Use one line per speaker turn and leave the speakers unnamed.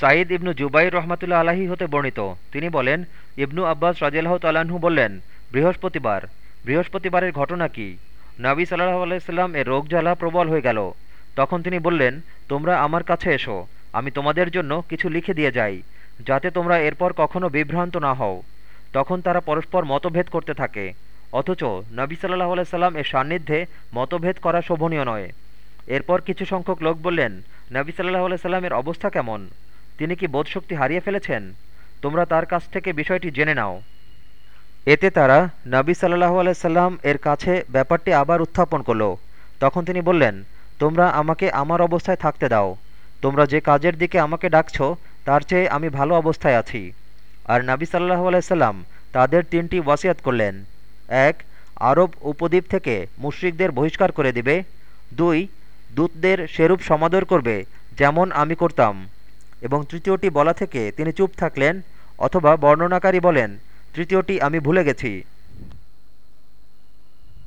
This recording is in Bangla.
সাঈদ ইবনু জুবাইর রহমাতুল্লা আলাহি হতে বর্ণিত। তিনি বলেন, ইবনু আব্বাস রাজিয়াল্লাহ তাল্লাহ্ন বললেন, বৃহস্পতিবার। বৃহস্পতিবারের ঘটনা কি? নাবি সাল্লাহ আলাইসাল্লাম এর রোগ জ্বালা প্রবল হয়ে গেল। তখন তিনি বললেন, তোমরা আমার কাছে এসো, আমি তোমাদের জন্য কিছু লিখে দিয়ে যাই, যাতে তোমরা এরপর কখনো বিভ্রান্ত না হও। তখন তারা পরস্পর মতভেদ করতে থাকে। অথচ নবী সাল্লাহ আলাইসাল্লাম এর সান্নিধ্যে মতভেদ করা শোভনীয় নয়। এরপর কিছু সংখ্যক লোক বললেন, নবী সাল্লাহ সাল্লামের অবস্থা কেমন? তিনি কি বোধশক্তি হারিয়ে ফেলেছেন? তোমরা তার কাছ থেকে বিষয়টি জেনে নাও। এতে তারা নবী সাল্লাহ আলাইসাল্লাম এর কাছে ব্যাপারটি আবার উত্থাপন করল। তখন তিনি বললেন, তোমরা আমাকে আমার অবস্থায় থাকতে দাও। তোমরা যে কাজের দিকে আমাকে ডাকছ, তার চেয়ে আমি ভালো অবস্থায় আছি। আর নাবি সাল্লাহ আলাইসাল্লাম তাদের তিনটি ওয়াসিয়াত করলেন। এক, আরব উপদ্বীপ থেকে মুশ্রিকদের বহিষ্কার করে দিবে। দুই, দূতদের সেরূপ সমাদর করবে, যেমন আমি করতাম। এবং তৃতীয়টি বলা থেকে তিনি চুপ থাকলেন অথবা বর্ণনাকারী বলেন তৃতীয়টি আমি ভুলে গেছি।